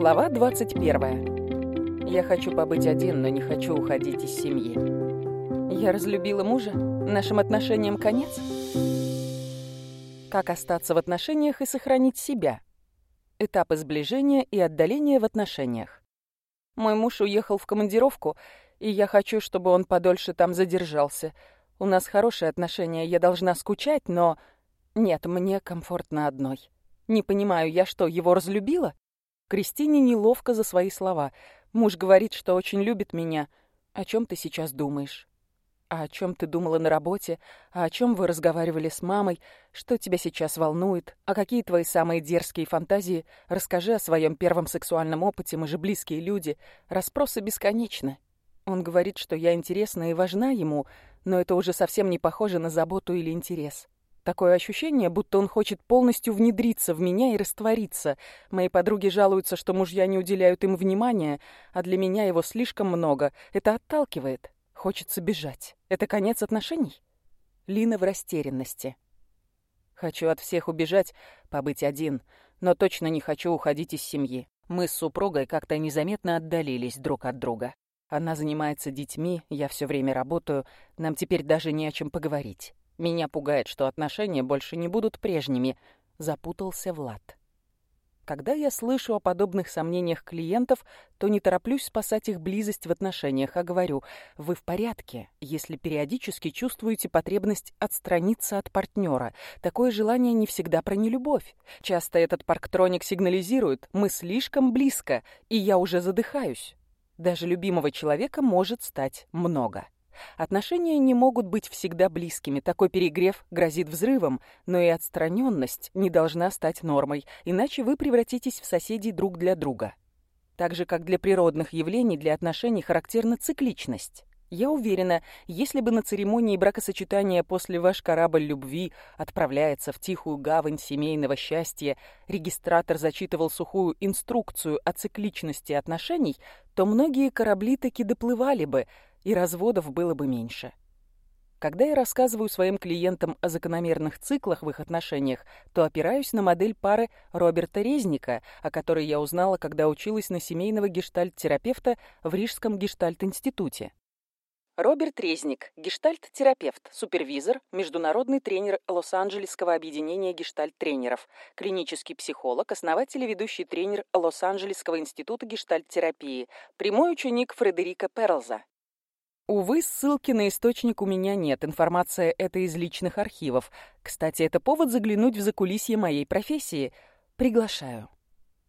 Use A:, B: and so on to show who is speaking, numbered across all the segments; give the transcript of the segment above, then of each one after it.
A: Глава 21. Я хочу побыть один, но не хочу уходить из семьи. Я разлюбила мужа? Нашим отношениям конец? Как остаться в отношениях и сохранить себя? Этапы сближения и отдаления в отношениях. Мой муж уехал в командировку, и я хочу, чтобы он подольше там задержался. У нас хорошие отношения, я должна скучать, но... Нет, мне комфортно одной. Не понимаю, я что, его разлюбила? Кристине неловко за свои слова. Муж говорит, что очень любит меня. О чем ты сейчас думаешь? А о чем ты думала на работе? А о чем вы разговаривали с мамой? Что тебя сейчас волнует? А какие твои самые дерзкие фантазии? Расскажи о своем первом сексуальном опыте, мы же близкие люди. Распросы бесконечны. Он говорит, что я интересна и важна ему, но это уже совсем не похоже на заботу или интерес. Такое ощущение, будто он хочет полностью внедриться в меня и раствориться. Мои подруги жалуются, что мужья не уделяют им внимания, а для меня его слишком много. Это отталкивает. Хочется бежать. Это конец отношений? Лина в растерянности. Хочу от всех убежать, побыть один, но точно не хочу уходить из семьи. Мы с супругой как-то незаметно отдалились друг от друга. Она занимается детьми, я все время работаю, нам теперь даже не о чем поговорить. Меня пугает, что отношения больше не будут прежними. Запутался Влад. Когда я слышу о подобных сомнениях клиентов, то не тороплюсь спасать их близость в отношениях, а говорю, вы в порядке, если периодически чувствуете потребность отстраниться от партнера. Такое желание не всегда про нелюбовь. Часто этот парктроник сигнализирует, мы слишком близко, и я уже задыхаюсь. Даже любимого человека может стать много. Отношения не могут быть всегда близкими, такой перегрев грозит взрывом, но и отстраненность не должна стать нормой, иначе вы превратитесь в соседей друг для друга. Так же, как для природных явлений, для отношений характерна цикличность. Я уверена, если бы на церемонии бракосочетания после ваш корабль любви отправляется в тихую гавань семейного счастья, регистратор зачитывал сухую инструкцию о цикличности отношений, то многие корабли таки доплывали бы, и разводов было бы меньше. Когда я рассказываю своим клиентам о закономерных циклах в их отношениях, то опираюсь на модель пары Роберта Резника, о которой я узнала, когда училась на семейного гештальт-терапевта в Рижском гештальт-институте. Роберт Резник, гештальт-терапевт, супервизор, международный тренер Лос-Анджелесского объединения гештальт-тренеров, клинический психолог, основатель и ведущий тренер Лос-Анджелесского института гештальт-терапии, прямой ученик Фредерика Перлза, Увы, ссылки на источник у меня нет, информация это из личных архивов. Кстати, это повод заглянуть в закулисье моей профессии. Приглашаю.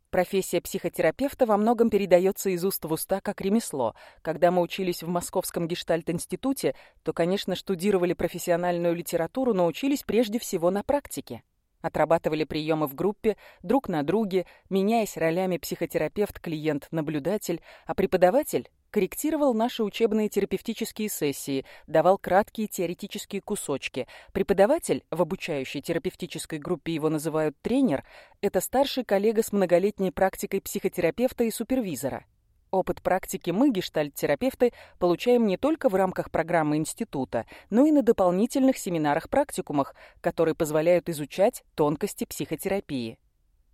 A: Профессия психотерапевта во многом передается из уст в уста как ремесло. Когда мы учились в Московском гештальт-институте, то, конечно, штудировали профессиональную литературу, но учились прежде всего на практике. Отрабатывали приемы в группе, друг на друге, меняясь ролями психотерапевт-клиент-наблюдатель, а преподаватель корректировал наши учебные терапевтические сессии, давал краткие теоретические кусочки. Преподаватель, в обучающей терапевтической группе его называют тренер, это старший коллега с многолетней практикой психотерапевта и супервизора. Опыт практики мы, гештальт-терапевты, получаем не только в рамках программы института, но и на дополнительных семинарах-практикумах, которые позволяют изучать тонкости психотерапии.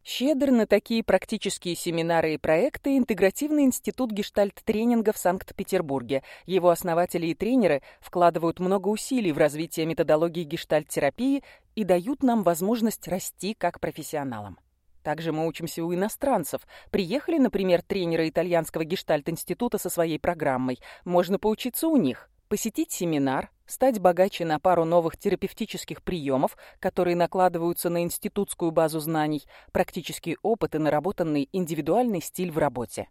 A: Щедр на такие практические семинары и проекты Интегративный институт гештальт-тренинга в Санкт-Петербурге. Его основатели и тренеры вкладывают много усилий в развитие методологии гештальт-терапии и дают нам возможность расти как профессионалам. Также мы учимся у иностранцев. Приехали, например, тренеры итальянского гештальт-института со своей программой. Можно поучиться у них посетить семинар, стать богаче на пару новых терапевтических приемов, которые накладываются на институтскую базу знаний, практический опыт и наработанный индивидуальный стиль в работе.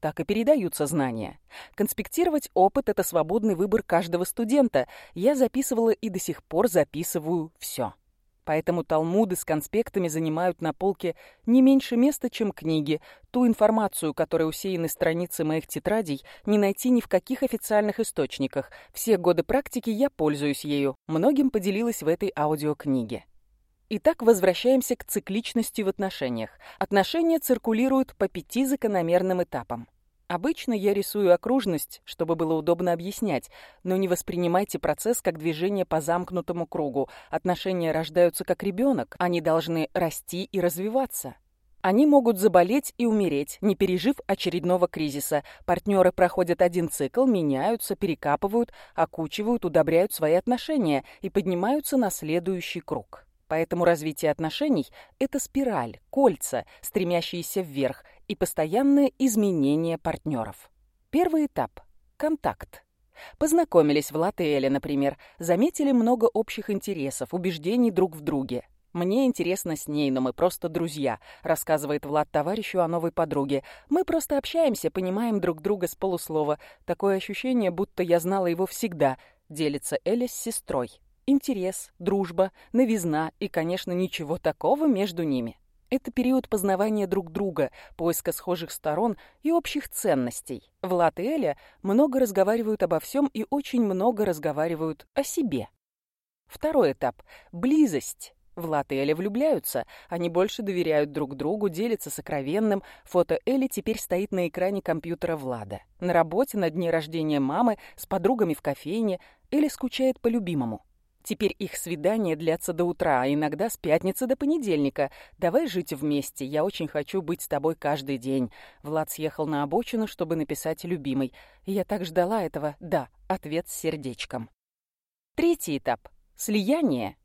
A: Так и передаются знания. Конспектировать опыт – это свободный выбор каждого студента. Я записывала и до сих пор записываю все. Поэтому талмуды с конспектами занимают на полке не меньше места, чем книги. Ту информацию, которой усеяны страницы моих тетрадей, не найти ни в каких официальных источниках. Все годы практики я пользуюсь ею. Многим поделилась в этой аудиокниге. Итак, возвращаемся к цикличности в отношениях. Отношения циркулируют по пяти закономерным этапам. Обычно я рисую окружность, чтобы было удобно объяснять, но не воспринимайте процесс как движение по замкнутому кругу. Отношения рождаются как ребенок, они должны расти и развиваться. Они могут заболеть и умереть, не пережив очередного кризиса. Партнеры проходят один цикл, меняются, перекапывают, окучивают, удобряют свои отношения и поднимаются на следующий круг. Поэтому развитие отношений – это спираль, кольца, стремящиеся вверх, и постоянное изменение партнеров. Первый этап – контакт. Познакомились Влад и Эля, например, заметили много общих интересов, убеждений друг в друге – «Мне интересно с ней, но мы просто друзья», — рассказывает Влад товарищу о новой подруге. «Мы просто общаемся, понимаем друг друга с полуслова. Такое ощущение, будто я знала его всегда», — делится Эля с сестрой. Интерес, дружба, новизна и, конечно, ничего такого между ними. Это период познавания друг друга, поиска схожих сторон и общих ценностей. Влад и Эля много разговаривают обо всем и очень много разговаривают о себе. Второй этап — близость. Влад и Эля влюбляются, они больше доверяют друг другу, делятся сокровенным. Фото Эли теперь стоит на экране компьютера Влада. На работе, на дне рождения мамы, с подругами в кофейне. Эля скучает по любимому. Теперь их свидания длятся до утра, а иногда с пятницы до понедельника. Давай жить вместе, я очень хочу быть с тобой каждый день. Влад съехал на обочину, чтобы написать любимой. Я так ждала этого. Да, ответ с сердечком. Третий этап. Слияние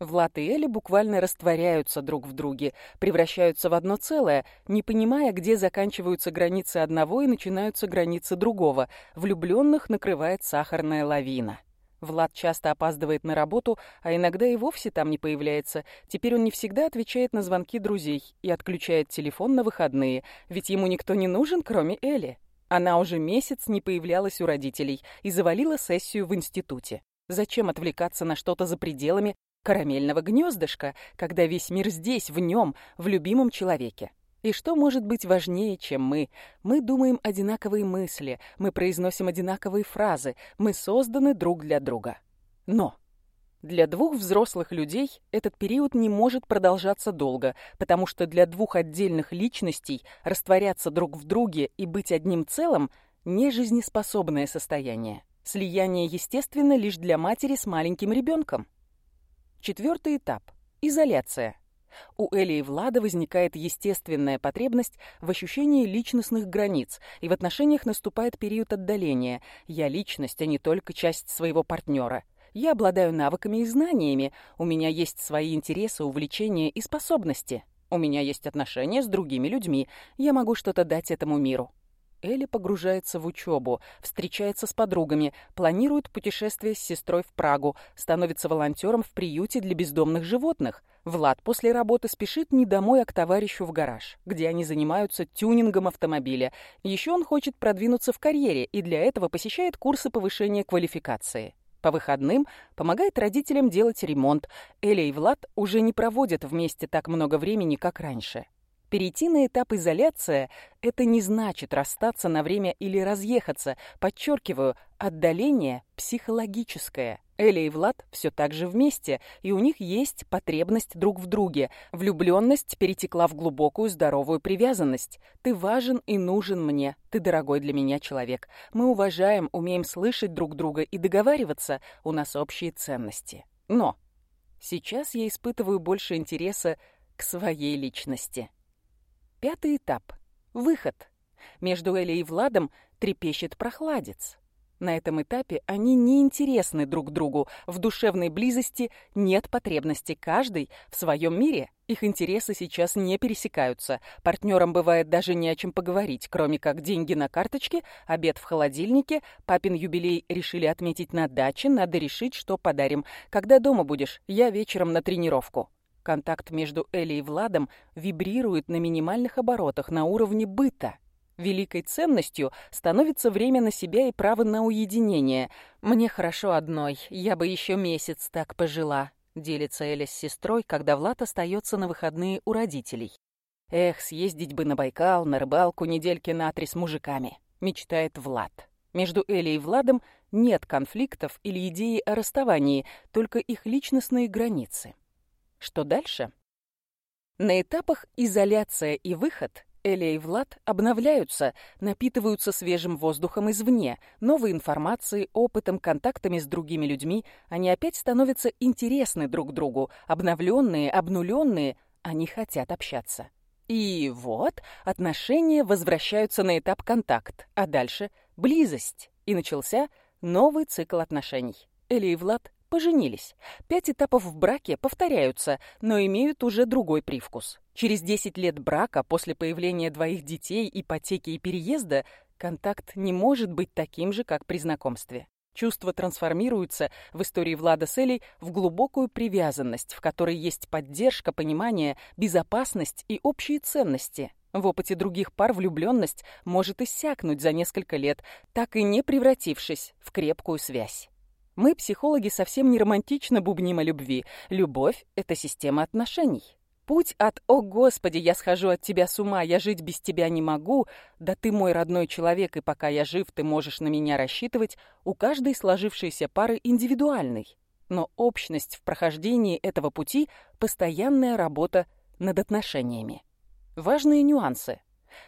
A: Влад и Эли буквально растворяются друг в друге, превращаются в одно целое, не понимая, где заканчиваются границы одного и начинаются границы другого. Влюбленных накрывает сахарная лавина. Влад часто опаздывает на работу, а иногда и вовсе там не появляется. Теперь он не всегда отвечает на звонки друзей и отключает телефон на выходные, ведь ему никто не нужен, кроме Эли. Она уже месяц не появлялась у родителей и завалила сессию в институте. Зачем отвлекаться на что-то за пределами карамельного гнездышка, когда весь мир здесь, в нем, в любимом человеке. И что может быть важнее, чем мы? Мы думаем одинаковые мысли, мы произносим одинаковые фразы, мы созданы друг для друга. Но для двух взрослых людей этот период не может продолжаться долго, потому что для двух отдельных личностей растворяться друг в друге и быть одним целым – нежизнеспособное состояние. Слияние естественно лишь для матери с маленьким ребенком. Четвертый этап – изоляция. У Эли и Влада возникает естественная потребность в ощущении личностных границ, и в отношениях наступает период отдаления. Я личность, а не только часть своего партнера. Я обладаю навыками и знаниями, у меня есть свои интересы, увлечения и способности. У меня есть отношения с другими людьми, я могу что-то дать этому миру. Элли погружается в учебу, встречается с подругами, планирует путешествие с сестрой в Прагу, становится волонтером в приюте для бездомных животных. Влад после работы спешит не домой, а к товарищу в гараж, где они занимаются тюнингом автомобиля. Еще он хочет продвинуться в карьере и для этого посещает курсы повышения квалификации. По выходным помогает родителям делать ремонт. Эля и Влад уже не проводят вместе так много времени, как раньше. Перейти на этап изоляция – это не значит расстаться на время или разъехаться. Подчеркиваю, отдаление психологическое. Эля и Влад все так же вместе, и у них есть потребность друг в друге. Влюбленность перетекла в глубокую здоровую привязанность. Ты важен и нужен мне. Ты дорогой для меня человек. Мы уважаем, умеем слышать друг друга и договариваться. У нас общие ценности. Но сейчас я испытываю больше интереса к своей личности. Пятый этап. Выход. Между Элей и Владом трепещет прохладец. На этом этапе они не интересны друг другу. В душевной близости нет потребности. Каждый в своем мире. Их интересы сейчас не пересекаются. Партнерам бывает даже не о чем поговорить, кроме как деньги на карточке, обед в холодильнике, папин юбилей решили отметить на даче, надо решить, что подарим. Когда дома будешь? Я вечером на тренировку. Контакт между Элли и Владом вибрирует на минимальных оборотах, на уровне быта. Великой ценностью становится время на себя и право на уединение. «Мне хорошо одной, я бы еще месяц так пожила», — делится Эля с сестрой, когда Влад остается на выходные у родителей. «Эх, съездить бы на Байкал, на рыбалку недельки на три с мужиками», — мечтает Влад. Между Элей и Владом нет конфликтов или идеи о расставании, только их личностные границы. Что дальше? На этапах изоляция и выход Эля и Влад обновляются, напитываются свежим воздухом извне, новой информацией, опытом, контактами с другими людьми. Они опять становятся интересны друг другу, обновленные, обнуленные, они хотят общаться. И вот отношения возвращаются на этап контакт, а дальше близость. И начался новый цикл отношений. Эли и Влад поженились. Пять этапов в браке повторяются, но имеют уже другой привкус. Через 10 лет брака, после появления двоих детей, ипотеки и переезда, контакт не может быть таким же, как при знакомстве. Чувства трансформируются в истории Влада с Элей в глубокую привязанность, в которой есть поддержка, понимание, безопасность и общие ценности. В опыте других пар влюбленность может иссякнуть за несколько лет, так и не превратившись в крепкую связь. Мы, психологи, совсем не романтично бубним о любви. Любовь — это система отношений. Путь от «О, Господи, я схожу от тебя с ума, я жить без тебя не могу», «Да ты мой родной человек, и пока я жив, ты можешь на меня рассчитывать», у каждой сложившейся пары индивидуальный. Но общность в прохождении этого пути — постоянная работа над отношениями. Важные нюансы.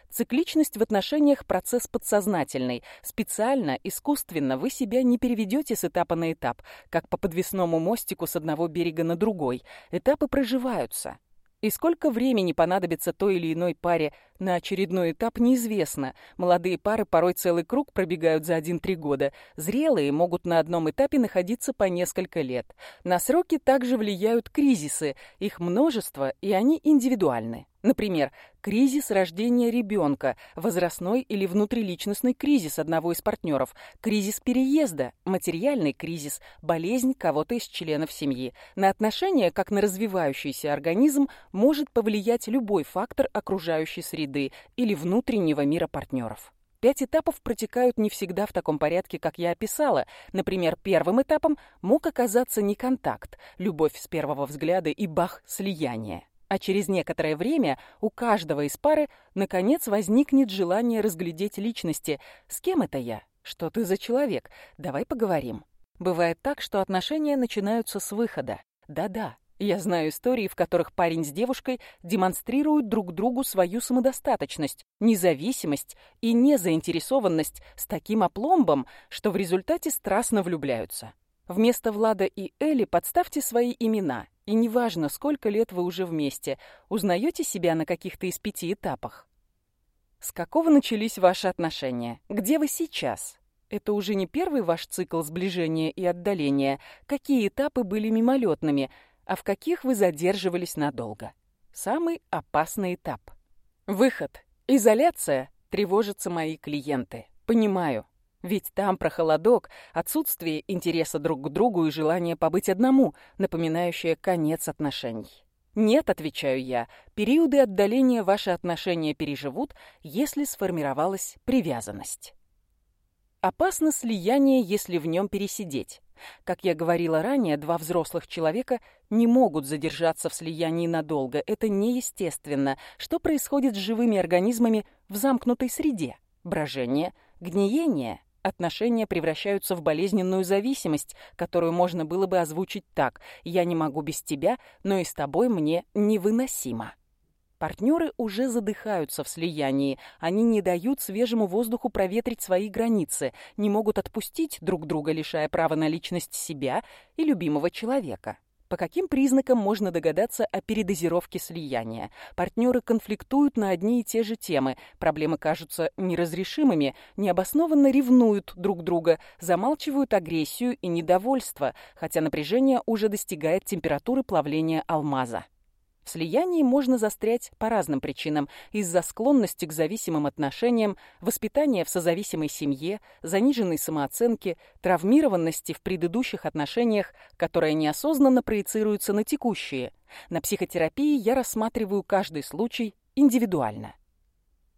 A: Цикличность в отношениях – процесс подсознательный. Специально, искусственно вы себя не переведете с этапа на этап, как по подвесному мостику с одного берега на другой. Этапы проживаются. И сколько времени понадобится той или иной паре на очередной этап, неизвестно. Молодые пары порой целый круг пробегают за 1-3 года. Зрелые могут на одном этапе находиться по несколько лет. На сроки также влияют кризисы. Их множество, и они индивидуальны. Например, кризис рождения ребенка, возрастной или внутриличностный кризис одного из партнеров, кризис переезда, материальный кризис, болезнь кого-то из членов семьи. На отношения, как на развивающийся организм, может повлиять любой фактор окружающей среды или внутреннего мира партнеров. Пять этапов протекают не всегда в таком порядке, как я описала. Например, первым этапом мог оказаться не контакт, любовь с первого взгляда и бах, слияние. А через некоторое время у каждого из пары наконец возникнет желание разглядеть личности. С кем это я? Что ты за человек? Давай поговорим. Бывает так, что отношения начинаются с выхода. Да-да, я знаю истории, в которых парень с девушкой демонстрируют друг другу свою самодостаточность, независимость и незаинтересованность с таким опломбом, что в результате страстно влюбляются. Вместо Влада и Эли подставьте свои имена и неважно, сколько лет вы уже вместе, узнаете себя на каких-то из пяти этапах. С какого начались ваши отношения? Где вы сейчас? Это уже не первый ваш цикл сближения и отдаления. Какие этапы были мимолетными, а в каких вы задерживались надолго? Самый опасный этап. Выход. Изоляция. Тревожатся мои клиенты. Понимаю. Ведь там про холодок, отсутствие интереса друг к другу и желание побыть одному, напоминающее конец отношений. Нет, отвечаю я, периоды отдаления ваши отношения переживут, если сформировалась привязанность. Опасно слияние, если в нем пересидеть. Как я говорила ранее, два взрослых человека не могут задержаться в слиянии надолго. Это неестественно. Что происходит с живыми организмами в замкнутой среде? Брожение, гниение, Отношения превращаются в болезненную зависимость, которую можно было бы озвучить так «я не могу без тебя, но и с тобой мне невыносимо». Партнеры уже задыхаются в слиянии, они не дают свежему воздуху проветрить свои границы, не могут отпустить друг друга, лишая права на личность себя и любимого человека. По каким признакам можно догадаться о передозировке слияния? Партнеры конфликтуют на одни и те же темы, проблемы кажутся неразрешимыми, необоснованно ревнуют друг друга, замалчивают агрессию и недовольство, хотя напряжение уже достигает температуры плавления алмаза. В слиянии можно застрять по разным причинам. Из-за склонности к зависимым отношениям, воспитания в созависимой семье, заниженной самооценки, травмированности в предыдущих отношениях, которые неосознанно проецируются на текущие. На психотерапии я рассматриваю каждый случай индивидуально.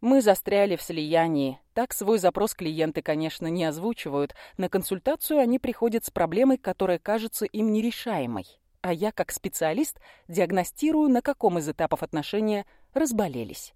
A: Мы застряли в слиянии. Так свой запрос клиенты, конечно, не озвучивают. На консультацию они приходят с проблемой, которая кажется им нерешаемой а я, как специалист, диагностирую, на каком из этапов отношения разболелись.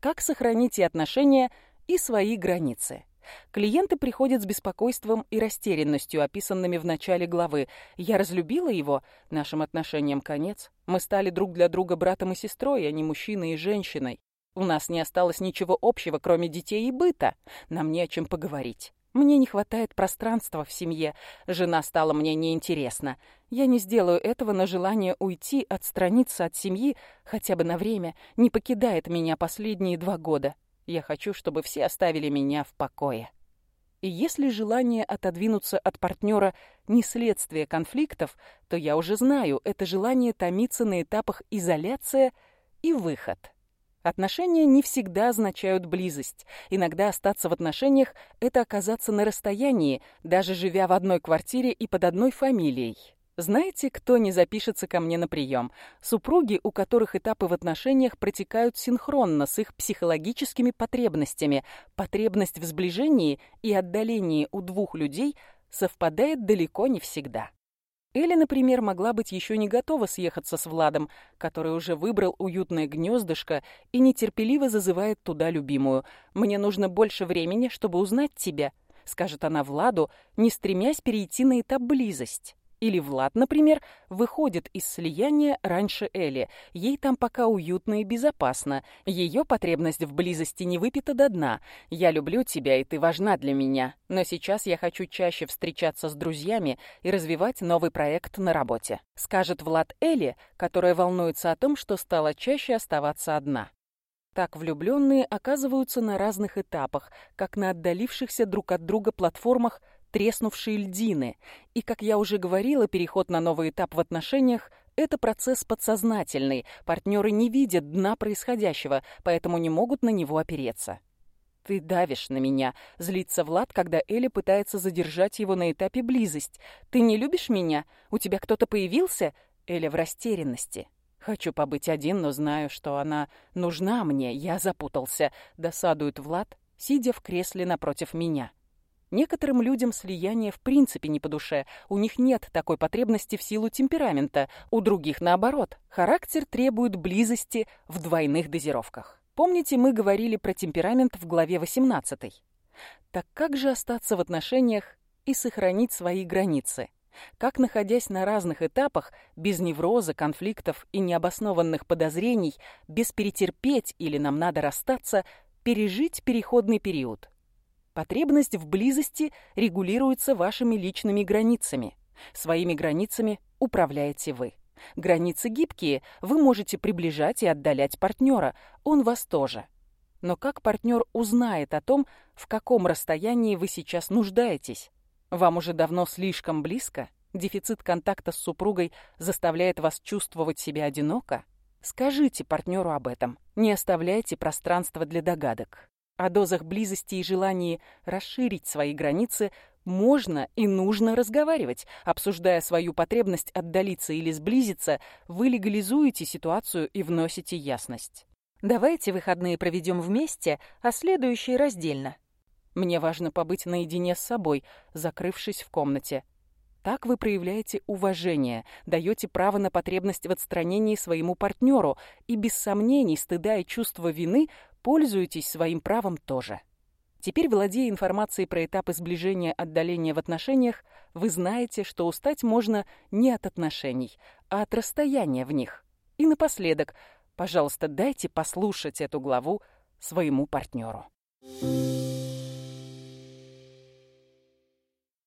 A: Как сохранить и отношения, и свои границы. Клиенты приходят с беспокойством и растерянностью, описанными в начале главы. «Я разлюбила его, нашим отношениям конец. Мы стали друг для друга братом и сестрой, а не мужчиной и женщиной. У нас не осталось ничего общего, кроме детей и быта. Нам не о чем поговорить. Мне не хватает пространства в семье. Жена стала мне неинтересна. Я не сделаю этого, но желание уйти, отстраниться от семьи хотя бы на время не покидает меня последние два года. Я хочу, чтобы все оставили меня в покое. И если желание отодвинуться от партнера не следствие конфликтов, то я уже знаю, это желание томится на этапах изоляция и выход. Отношения не всегда означают близость. Иногда остаться в отношениях – это оказаться на расстоянии, даже живя в одной квартире и под одной фамилией. Знаете, кто не запишется ко мне на прием? Супруги, у которых этапы в отношениях протекают синхронно с их психологическими потребностями. Потребность в сближении и отдалении у двух людей совпадает далеко не всегда. Или, например, могла быть еще не готова съехаться с Владом, который уже выбрал уютное гнездышко и нетерпеливо зазывает туда любимую. «Мне нужно больше времени, чтобы узнать тебя», — скажет она Владу, не стремясь перейти на этап близость. Или Влад, например, выходит из слияния раньше Эли. Ей там пока уютно и безопасно. Ее потребность в близости не выпита до дна. «Я люблю тебя, и ты важна для меня. Но сейчас я хочу чаще встречаться с друзьями и развивать новый проект на работе», скажет Влад Эли, которая волнуется о том, что стала чаще оставаться одна. Так влюбленные оказываются на разных этапах, как на отдалившихся друг от друга платформах – треснувшие льдины. И, как я уже говорила, переход на новый этап в отношениях – это процесс подсознательный. Партнеры не видят дна происходящего, поэтому не могут на него опереться. «Ты давишь на меня», — злится Влад, когда Эля пытается задержать его на этапе близость. «Ты не любишь меня? У тебя кто-то появился?» Эля в растерянности. «Хочу побыть один, но знаю, что она нужна мне. Я запутался», — досадует Влад, сидя в кресле напротив меня. Некоторым людям слияние в принципе не по душе, у них нет такой потребности в силу темперамента, у других наоборот. Характер требует близости в двойных дозировках. Помните, мы говорили про темперамент в главе 18? Так как же остаться в отношениях и сохранить свои границы? Как, находясь на разных этапах, без невроза, конфликтов и необоснованных подозрений, без перетерпеть или нам надо расстаться, пережить переходный период – Потребность в близости регулируется вашими личными границами. Своими границами управляете вы. Границы гибкие, вы можете приближать и отдалять партнера, он вас тоже. Но как партнер узнает о том, в каком расстоянии вы сейчас нуждаетесь? Вам уже давно слишком близко? Дефицит контакта с супругой заставляет вас чувствовать себя одиноко? Скажите партнеру об этом. Не оставляйте пространства для догадок. О дозах близости и желании расширить свои границы можно и нужно разговаривать. Обсуждая свою потребность отдалиться или сблизиться, вы легализуете ситуацию и вносите ясность. Давайте выходные проведем вместе, а следующие раздельно. Мне важно побыть наедине с собой, закрывшись в комнате. Так вы проявляете уважение, даете право на потребность в отстранении своему партнеру и без сомнений, стыда и чувства вины пользуетесь своим правом тоже. Теперь, владея информацией про этапы сближения отдаления в отношениях, вы знаете, что устать можно не от отношений, а от расстояния в них. И напоследок, пожалуйста, дайте послушать эту главу своему партнеру. Thank you.